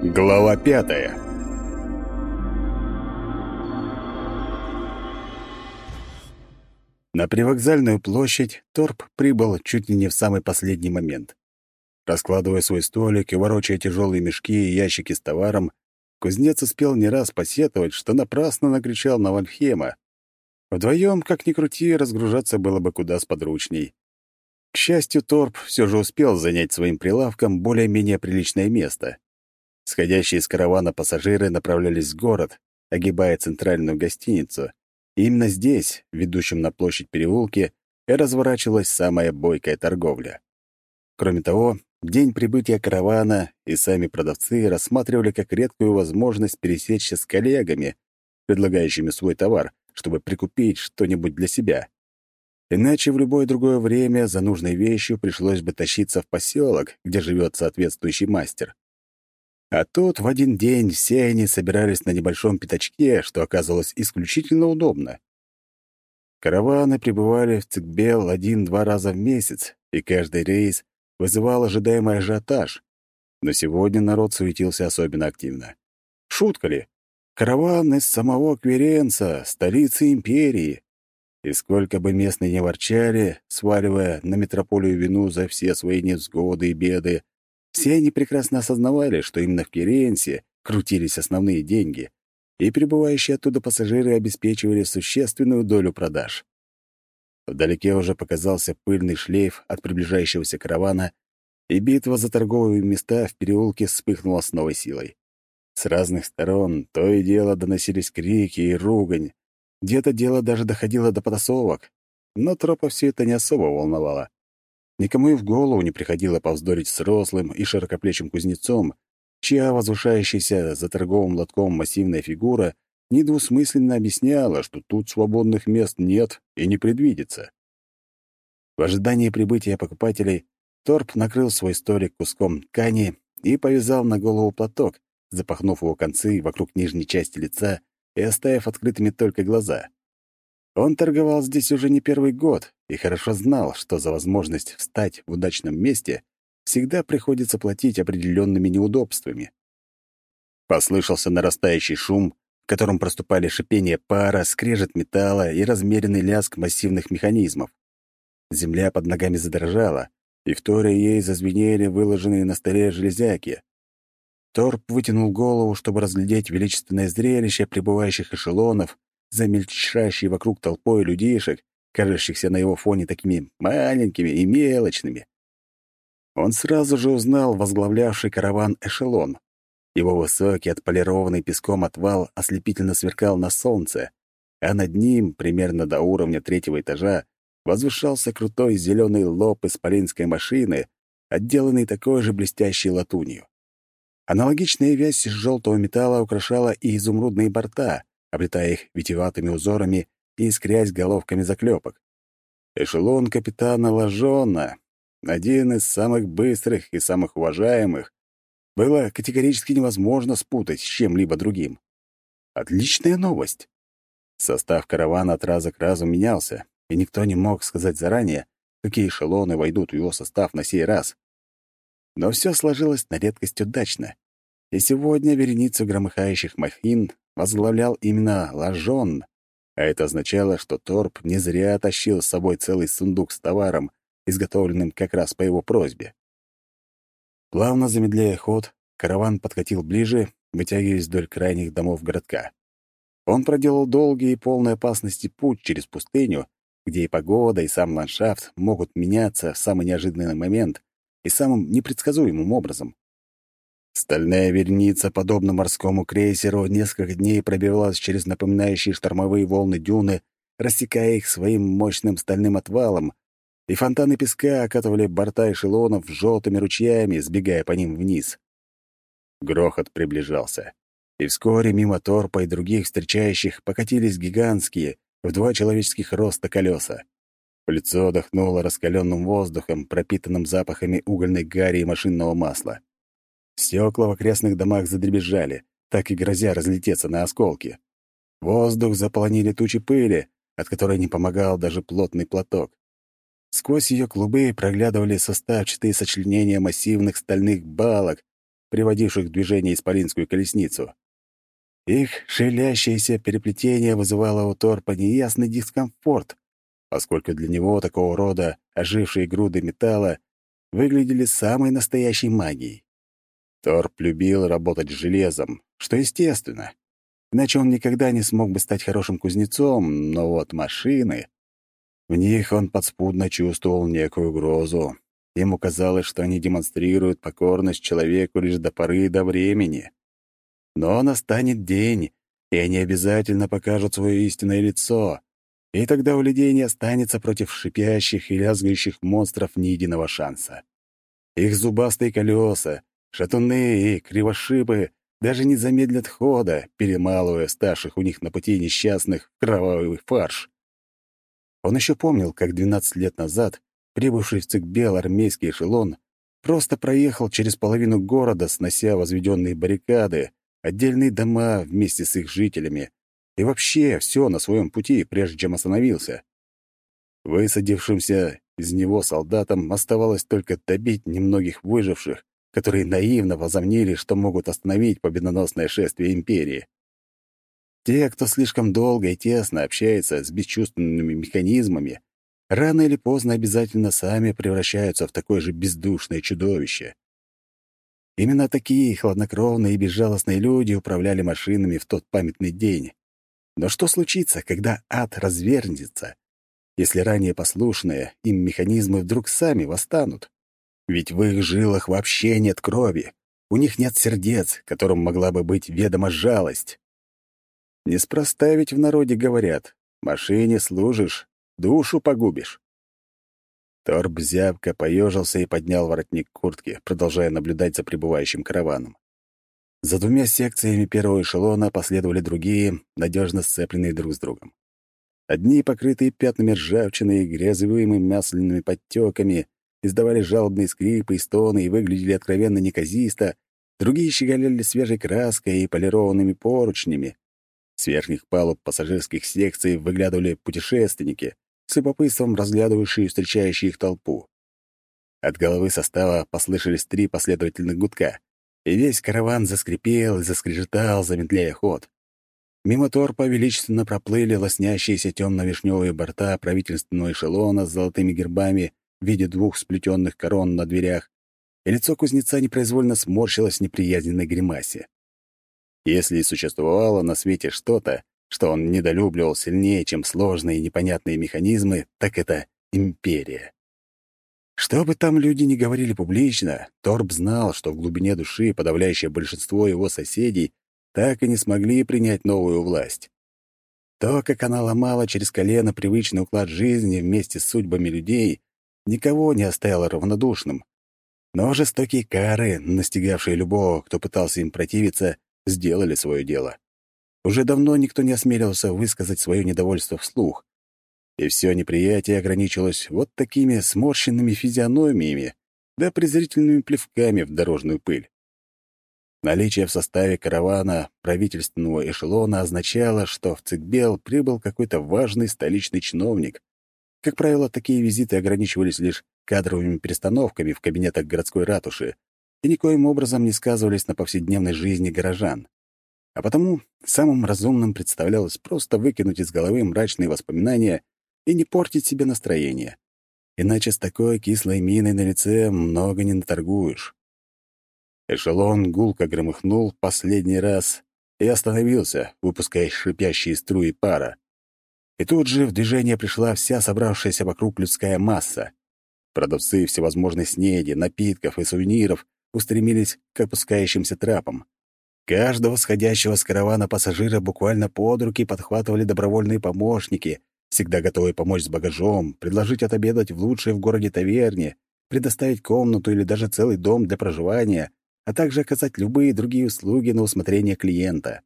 Глава пятая На привокзальную площадь Торп прибыл чуть ли не в самый последний момент. Раскладывая свой столик и ворочая тяжелые мешки и ящики с товаром, кузнец успел не раз посетовать, что напрасно накричал на Вальхема. Вдвоем, как ни крути, разгружаться было бы куда сподручней. К счастью, Торп все же успел занять своим прилавком более-менее приличное место. Сходящие из каравана пассажиры направлялись в город, огибая центральную гостиницу, именно здесь, ведущем на площадь переулке, и разворачивалась самая бойкая торговля. Кроме того, день прибытия каравана и сами продавцы рассматривали как редкую возможность пересечься с коллегами, предлагающими свой товар, чтобы прикупить что-нибудь для себя. Иначе в любое другое время за нужной вещью пришлось бы тащиться в поселок, где живет соответствующий мастер. А тут в один день все они собирались на небольшом пятачке, что оказалось исключительно удобно. Караваны прибывали в Цикбел один-два раза в месяц, и каждый рейс вызывал ожидаемый ажиотаж. Но сегодня народ суетился особенно активно. Шутка ли? Караван из самого Кверенца, столицы империи. И сколько бы местные не ворчали, сваливая на метрополию вину за все свои невзгоды и беды, все они прекрасно осознавали, что именно в Киренсе крутились основные деньги, и прибывающие оттуда пассажиры обеспечивали существенную долю продаж. Вдалеке уже показался пыльный шлейф от приближающегося каравана, и битва за торговые места в переулке вспыхнула с новой силой. С разных сторон то и дело доносились крики и ругань. Где-то дело даже доходило до потасовок. Но тропа все это не особо волновало. Никому и в голову не приходило повздорить с рослым и широкоплечим кузнецом, чья возвышающаяся за торговым лотком массивная фигура недвусмысленно объясняла, что тут свободных мест нет и не предвидится. В ожидании прибытия покупателей Торп накрыл свой столик куском ткани и повязал на голову платок, запахнув его концы вокруг нижней части лица и оставив открытыми только глаза. Он торговал здесь уже не первый год и хорошо знал, что за возможность встать в удачном месте всегда приходится платить определенными неудобствами. Послышался нарастающий шум, в котором проступали шипение пара, скрежет металла и размеренный лязг массивных механизмов. Земля под ногами задрожала, и вторя ей зазвенели выложенные на столе железяки. Торп вытянул голову, чтобы разглядеть величественное зрелище прибывающих эшелонов, замельчащей вокруг толпой людишек, кажущихся на его фоне такими маленькими и мелочными. Он сразу же узнал возглавлявший караван эшелон. Его высокий, отполированный песком отвал ослепительно сверкал на солнце, а над ним, примерно до уровня третьего этажа, возвышался крутой зеленый лоб исполинской машины, отделанный такой же блестящей латунью. Аналогичная вязь желтого металла украшала и изумрудные борта, облетая их витиеватыми узорами и искрясь головками заклепок. Эшелон капитана Лажона, один из самых быстрых и самых уважаемых, было категорически невозможно спутать с чем-либо другим. Отличная новость. Состав каравана от раза к разу менялся, и никто не мог сказать заранее, какие эшелоны войдут в его состав на сей раз. Но все сложилось на редкость удачно. И сегодня вереницу громыхающих махин возглавлял именно Лажон, а это означало, что Торп не зря тащил с собой целый сундук с товаром, изготовленным как раз по его просьбе. Плавно замедляя ход, караван подкатил ближе, вытягиваясь вдоль крайних домов городка. Он проделал долгий и полный опасности путь через пустыню, где и погода, и сам ландшафт могут меняться в самый неожиданный момент и самым непредсказуемым образом. Стальная верница, подобно морскому крейсеру, несколько дней пробивалась через напоминающие штормовые волны дюны, рассекая их своим мощным стальным отвалом, и фонтаны песка окатывали борта эшелонов желтыми ручьями, сбегая по ним вниз. Грохот приближался, и вскоре мимо торпа и других встречающих покатились гигантские, в два человеческих роста колеса. Лицо дохнуло раскаленным воздухом, пропитанным запахами угольной гари и машинного масла. Стекла в окрестных домах задребезжали, так и грозя разлететься на осколки. Воздух заполонили тучи пыли, от которой не помогал даже плотный платок. Сквозь ее клубы проглядывали составчатые сочленения массивных стальных балок, приводивших в движение исполинскую колесницу. Их шевелящееся переплетение вызывало у Торпа неясный дискомфорт, поскольку для него такого рода ожившие груды металла выглядели самой настоящей магией. Торп любил работать с железом, что естественно. Иначе он никогда не смог бы стать хорошим кузнецом, но вот машины... В них он подспудно чувствовал некую угрозу. Ему казалось, что они демонстрируют покорность человеку лишь до поры до времени. Но настанет день, и они обязательно покажут свое истинное лицо, и тогда у людей не останется против шипящих и лязгающих монстров ни единого шанса. Их зубастые колеса, шатуны и кривошибы даже не замедлят хода, перемалывая старших у них на пути несчастных кровавый фарш. Он еще помнил, как 12 лет назад прибывший в Цикбел армейский эшелон просто проехал через половину города, снося возведенные баррикады, отдельные дома вместе с их жителями и вообще все на своем пути, прежде чем остановился. Высадившимся из него солдатам оставалось только добить немногих выживших которые наивно возомнили, что могут остановить победоносное шествие империи. Те, кто слишком долго и тесно общается с бесчувственными механизмами, рано или поздно обязательно сами превращаются в такое же бездушное чудовище. Именно такие хладнокровные и безжалостные люди управляли машинами в тот памятный день. Но что случится, когда ад развернется, если ранее послушные им механизмы вдруг сами восстанут? Ведь в их жилах вообще нет крови. У них нет сердец, которым могла бы быть ведома жалость. Неспроста ведь в народе говорят «машине служишь, душу погубишь». Торб зябко поежился и поднял воротник куртки, продолжая наблюдать за прибывающим караваном. За двумя секциями первого эшелона последовали другие, надежно сцепленные друг с другом. Одни, покрытые пятнами ржавчины и грязевыми масляными подтеками, издавали жалобные скрипы и стоны и выглядели откровенно неказисто, другие щеголяли свежей краской и полированными поручнями. С верхних палуб пассажирских секций выглядывали путешественники, с любопытством разглядывающие встречающие их толпу. От головы состава послышались три последовательных гудка, и весь караван заскрипел и заскрежетал, замедляя ход. Мимо торпа величественно проплыли лоснящиеся темно-вишневые борта правительственного эшелона с золотыми гербами в виде двух сплетенных корон на дверях, и лицо кузнеца непроизвольно сморщилось в неприязненной гримасе. Если и существовало на свете что-то, что он недолюбливал сильнее, чем сложные и непонятные механизмы, так это империя. Что бы там люди ни говорили публично, Торб знал, что в глубине души подавляющее большинство его соседей так и не смогли принять новую власть. То, как она ломала через колено привычный уклад жизни вместе с судьбами людей, никого не оставило равнодушным. Но жестокие кары, настигавшие любого, кто пытался им противиться, сделали свое дело. Уже давно никто не осмелился высказать свое недовольство вслух. И все неприятие ограничилось вот такими сморщенными физиономиями да презрительными плевками в дорожную пыль. Наличие в составе каравана правительственного эшелона означало, что в Цикбел прибыл какой-то важный столичный чиновник, как правило, такие визиты ограничивались лишь кадровыми перестановками в кабинетах городской ратуши и никоим образом не сказывались на повседневной жизни горожан. А потому самым разумным представлялось просто выкинуть из головы мрачные воспоминания и не портить себе настроение. Иначе с такой кислой миной на лице много не наторгуешь. Эшелон гулко громыхнул последний раз и остановился, выпуская шипящие струи пара. И тут же в движение пришла вся собравшаяся вокруг людская масса. Продавцы всевозможной снеди, напитков и сувениров устремились к опускающимся трапам. Каждого сходящего с каравана пассажира буквально под руки подхватывали добровольные помощники, всегда готовые помочь с багажом, предложить отобедать в лучшей в городе таверне, предоставить комнату или даже целый дом для проживания, а также оказать любые другие услуги на усмотрение клиента.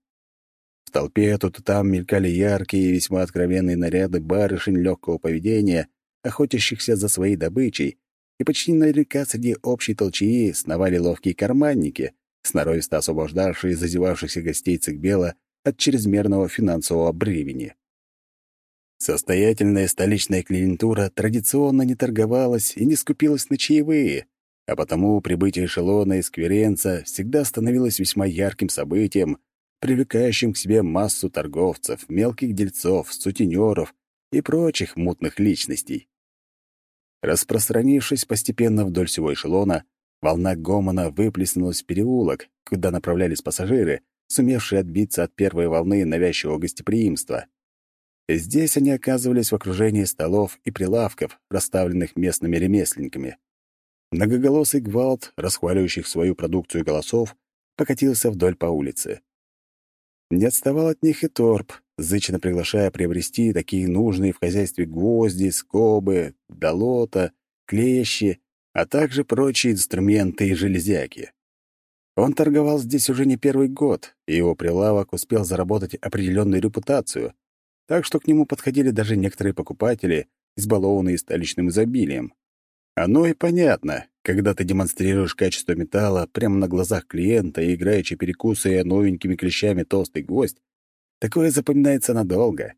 В толпе тут и там мелькали яркие и весьма откровенные наряды барышень легкого поведения, охотящихся за своей добычей, и почти наверняка среди общей толчии сновали ловкие карманники, сноровисто освобождавшие зазевавшихся гостей Цикбела от чрезмерного финансового бремени. Состоятельная столичная клиентура традиционно не торговалась и не скупилась на чаевые, а потому прибытие эшелона из Кверенца всегда становилось весьма ярким событием, привлекающим к себе массу торговцев, мелких дельцов, сутенеров и прочих мутных личностей. Распространившись постепенно вдоль всего эшелона, волна гомона выплеснулась в переулок, куда направлялись пассажиры, сумевшие отбиться от первой волны навязчивого гостеприимства. Здесь они оказывались в окружении столов и прилавков, расставленных местными ремесленниками. Многоголосый гвалт, расхваливающих свою продукцию голосов, покатился вдоль по улице. Не отставал от них и торп, зычно приглашая приобрести такие нужные в хозяйстве гвозди, скобы, долота, клещи, а также прочие инструменты и железяки. Он торговал здесь уже не первый год, и его прилавок успел заработать определенную репутацию, так что к нему подходили даже некоторые покупатели, избалованные столичным изобилием. Оно и понятно, когда ты демонстрируешь качество металла прямо на глазах клиента и играючи перекусывая новенькими клещами толстый гвоздь, такое запоминается надолго.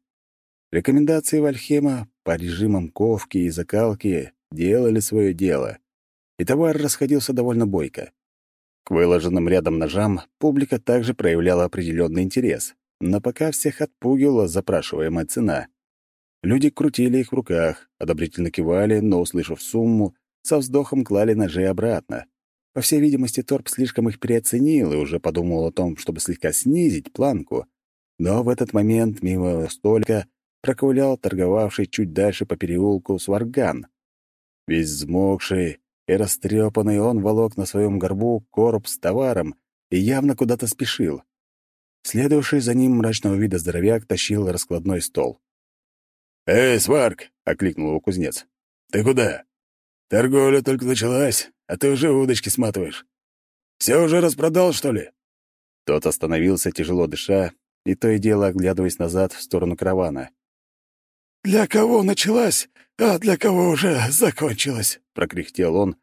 Рекомендации Вальхема по режимам ковки и закалки делали свое дело, и товар расходился довольно бойко. К выложенным рядом ножам публика также проявляла определенный интерес, но пока всех отпугивала запрашиваемая цена. Люди крутили их в руках, одобрительно кивали, но, услышав сумму, со вздохом клали ножи обратно. По всей видимости, Торп слишком их переоценил и уже подумал о том, чтобы слегка снизить планку. Но в этот момент мимо столика проковылял торговавший чуть дальше по переулку сварган. Весь взмокший, и растрепанный он волок на своем горбу короб с товаром и явно куда-то спешил. Следовавший за ним мрачного вида здоровяк тащил раскладной стол. «Эй, сварк!» — окликнул его кузнец. «Ты куда? Торговля только началась, а ты уже удочки сматываешь. Все уже распродал, что ли?» Тот остановился, тяжело дыша, и то и дело оглядываясь назад в сторону каравана. «Для кого началась, а для кого уже закончилась?» — прокряхтел он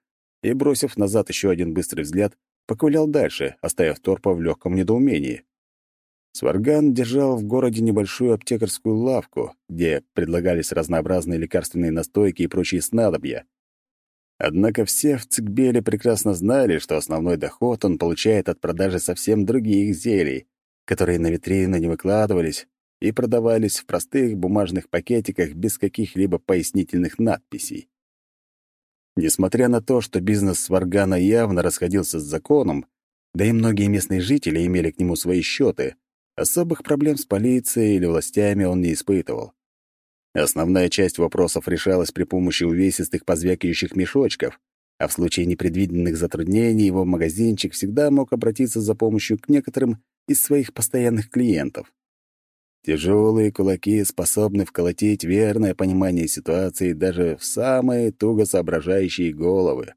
и, бросив назад еще один быстрый взгляд, поковылял дальше, оставив торпа в легком недоумении. Сварган держал в городе небольшую аптекарскую лавку, где предлагались разнообразные лекарственные настойки и прочие снадобья. Однако все в Цикбеле прекрасно знали, что основной доход он получает от продажи совсем других зелий, которые на витрину не выкладывались и продавались в простых бумажных пакетиках без каких-либо пояснительных надписей. Несмотря на то, что бизнес Сваргана явно расходился с законом, да и многие местные жители имели к нему свои счеты, особых проблем с полицией или властями он не испытывал. Основная часть вопросов решалась при помощи увесистых позвякивающих мешочков, а в случае непредвиденных затруднений его магазинчик всегда мог обратиться за помощью к некоторым из своих постоянных клиентов. Тяжелые кулаки способны вколотить верное понимание ситуации даже в самые туго соображающие головы.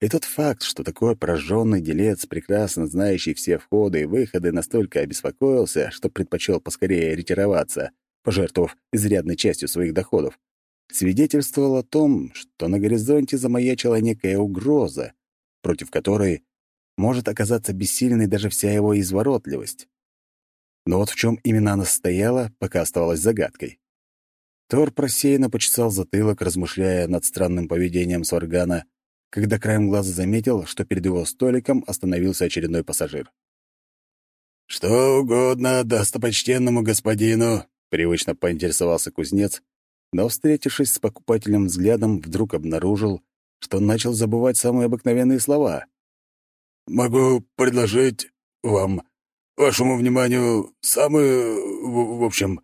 И тот факт, что такой прожженный делец, прекрасно знающий все входы и выходы, настолько обеспокоился, что предпочел поскорее ретироваться, пожертвовав изрядной частью своих доходов, свидетельствовал о том, что на горизонте замаячила некая угроза, против которой может оказаться бессильной даже вся его изворотливость. Но вот в чем именно она состояла, пока оставалась загадкой. Тор просеянно почесал затылок, размышляя над странным поведением Сваргана, когда краем глаза заметил, что перед его столиком остановился очередной пассажир. «Что угодно достопочтенному господину», — привычно поинтересовался кузнец, но, встретившись с покупателем взглядом, вдруг обнаружил, что начал забывать самые обыкновенные слова. «Могу предложить вам Вашему вниманию самый... в общем...»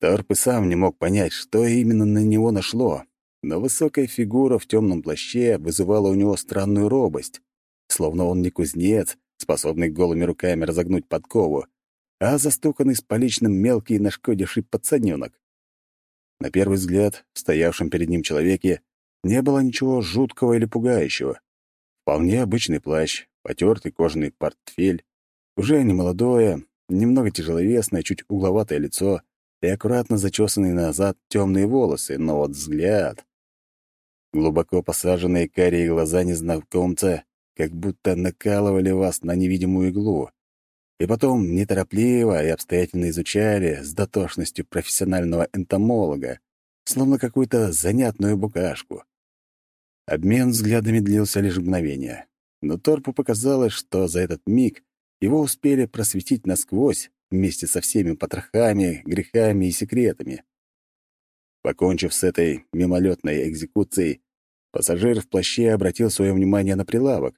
Торп и сам не мог понять, что именно на него нашло, но высокая фигура в темном плаще вызывала у него странную робость, словно он не кузнец, способный голыми руками разогнуть подкову, а застуканный с поличным мелкий нашкодивший пацанёнок. На первый взгляд, в стоявшем перед ним человеке не было ничего жуткого или пугающего. Вполне обычный плащ, потертый кожаный портфель, уже не молодое, немного тяжеловесное, чуть угловатое лицо и аккуратно зачесанные назад темные волосы, но вот взгляд... Глубоко посаженные карие глаза незнакомца как будто накалывали вас на невидимую иглу, и потом неторопливо и обстоятельно изучали с дотошностью профессионального энтомолога, словно какую-то занятную букашку. Обмен взглядами длился лишь мгновение. Но Торпу показалось, что за этот миг его успели просветить насквозь вместе со всеми потрохами, грехами и секретами. Покончив с этой мимолетной экзекуцией, пассажир в плаще обратил свое внимание на прилавок,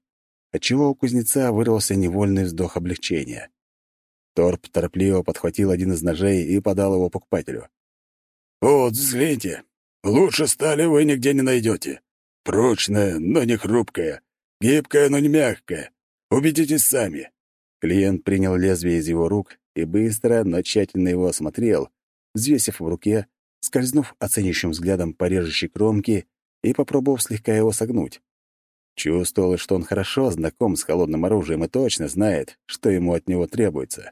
отчего у кузнеца вырвался невольный вздох облегчения. Торп торопливо подхватил один из ножей и подал его покупателю. «Вот, взгляните, лучше стали вы нигде не найдете. Прочная, но не хрупкая, гибкая, но не мягкая. Убедитесь сами». Клиент принял лезвие из его рук и быстро, но тщательно его осмотрел, взвесив в руке, скользнув оценяющим взглядом по режущей кромке и попробовав слегка его согнуть. Чувствовалось, что он хорошо знаком с холодным оружием и точно знает, что ему от него требуется.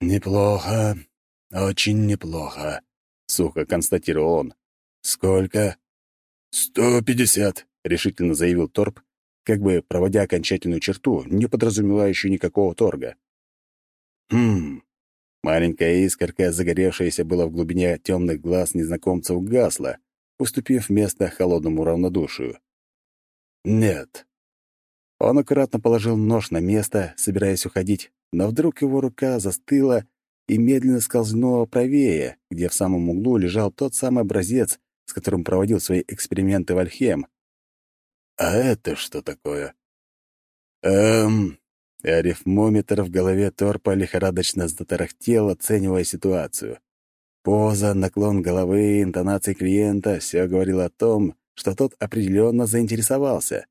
«Неплохо, очень неплохо», — сухо констатировал он. «Сколько?» «Сто пятьдесят», — решительно заявил Торп, как бы проводя окончательную черту, не подразумевающую никакого торга. «Хм...» Маленькая искорка, загоревшаяся была в глубине темных глаз незнакомцев, гасла, уступив место холодному равнодушию. «Нет». Он аккуратно положил нож на место, собираясь уходить, но вдруг его рука застыла и медленно скользнула правее, где в самом углу лежал тот самый образец, с которым проводил свои эксперименты Вальхем. «А это что такое?» «Эм...» Арифмометр в голове торпа лихорадочно затарахтел, оценивая ситуацию. Поза, наклон головы интонации клиента — все говорило о том, что тот определенно заинтересовался.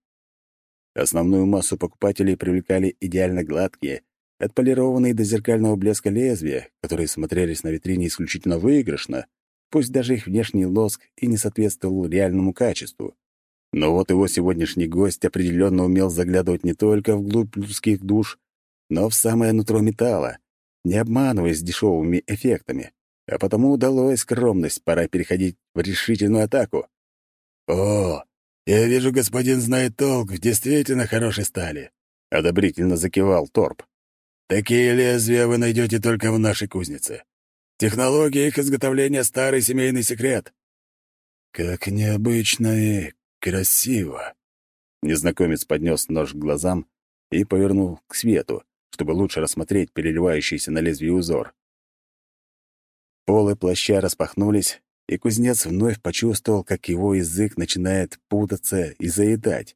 Основную массу покупателей привлекали идеально гладкие, отполированные до зеркального блеска лезвия, которые смотрелись на витрине исключительно выигрышно, пусть даже их внешний лоск и не соответствовал реальному качеству. Но вот его сегодняшний гость определенно умел заглядывать не только вглубь людских душ, но в самое нутро металла, не обманываясь дешевыми эффектами. А потому удалось скромность, пора переходить в решительную атаку. «О, я вижу, господин знает толк в действительно хорошей стали», — одобрительно закивал Торп. «Такие лезвия вы найдете только в нашей кузнице. Технология их изготовления — старый семейный секрет». «Как необычно и красиво!» Незнакомец поднес нож к глазам и повернул к свету, чтобы лучше рассмотреть переливающийся на лезвии узор. Полы плаща распахнулись, и кузнец вновь почувствовал, как его язык начинает путаться и заедать.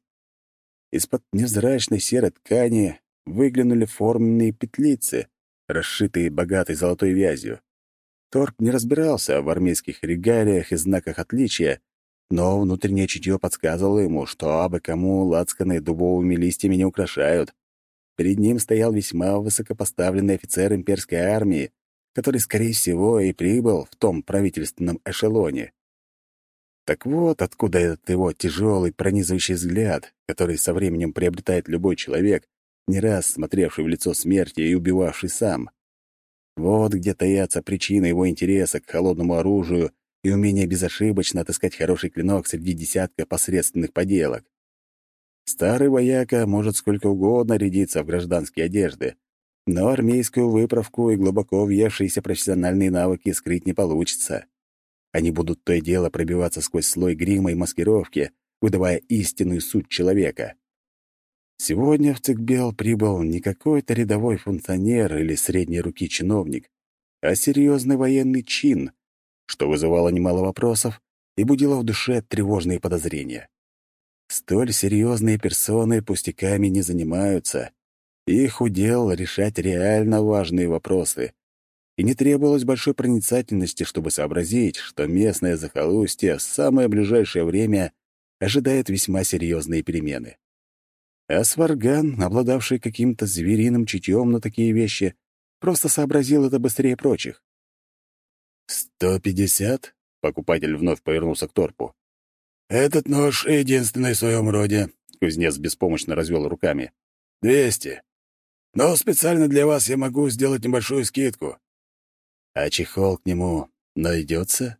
Из-под невзрачной серой ткани выглянули форменные петлицы, расшитые богатой золотой вязью. Торп не разбирался в армейских регалиях и знаках отличия, но внутреннее чутье подсказывало ему, что абы кому лацканы дубовыми листьями не украшают. Перед ним стоял весьма высокопоставленный офицер имперской армии, который, скорее всего, и прибыл в том правительственном эшелоне. Так вот, откуда этот его тяжелый, пронизывающий взгляд, который со временем приобретает любой человек, не раз смотревший в лицо смерти и убивавший сам. Вот где таятся причины его интереса к холодному оружию и умение безошибочно отыскать хороший клинок среди десятка посредственных поделок. Старый вояка может сколько угодно рядиться в гражданские одежды, но армейскую выправку и глубоко въевшиеся профессиональные навыки скрыть не получится. Они будут то и дело пробиваться сквозь слой грима и маскировки, выдавая истинную суть человека. Сегодня в Цикбел прибыл не какой-то рядовой функционер или средней руки чиновник, а серьезный военный чин, что вызывало немало вопросов и будило в душе тревожные подозрения. Столь серьезные персоны пустяками не занимаются, их удел решать реально важные вопросы. И не требовалось большой проницательности, чтобы сообразить, что местное захолустье в самое ближайшее время ожидает весьма серьезные перемены. А Сварган, обладавший каким-то звериным чутьем на такие вещи, просто сообразил это быстрее прочих. «Сто пятьдесят?» — покупатель вновь повернулся к торпу. «Этот нож единственный в своем роде», — кузнец беспомощно развел руками. «Двести. Но специально для вас я могу сделать небольшую скидку». «А чехол к нему найдется?»